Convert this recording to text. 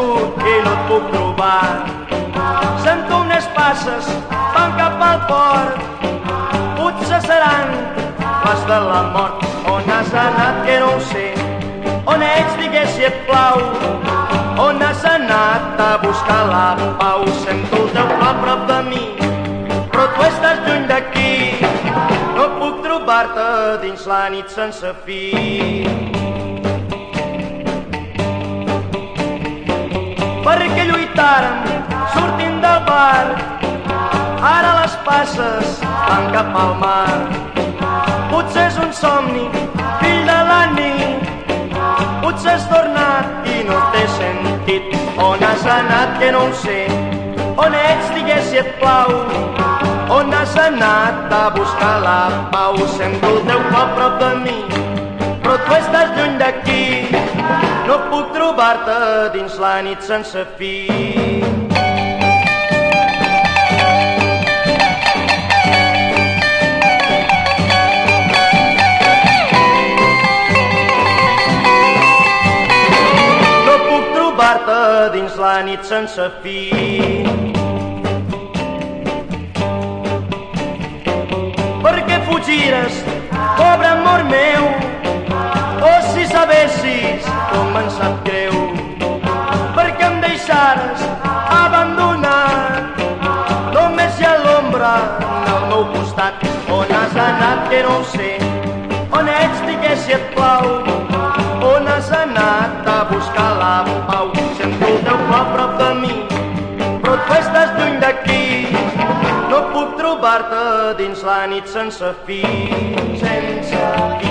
nascut i no et puc trobar. Sento unes passes, van cap al port, potser seran les de la mort. On has anat que no ho sé, on ets digues si et plau, on has anat a buscar la pau. Sento el teu pla prop de mi, però tu estàs lluny d'aquí. No puc trobar-te dins la nit sense fi. Perquè lluitàrem sortint del bar. Ara les passes van cap al mar. Potser és un somni, fill de la nit. Potser has tornat i no té sentit. On has anat que no ho sé. On ets, digues si et plau. On has anat a buscar la pau. Sento el teu cop prop de mi, trobar-te dins la nit sense fi. No puc trobar-te dins la nit sense fi. Per què fugires, al meu costat, on has anat que no ho sé, on ets digues si et plau, on has anat a buscar la pau. Sento el teu a prop de mi, però tu estàs lluny d'aquí, no puc trobar-te dins la nit sense fi, sense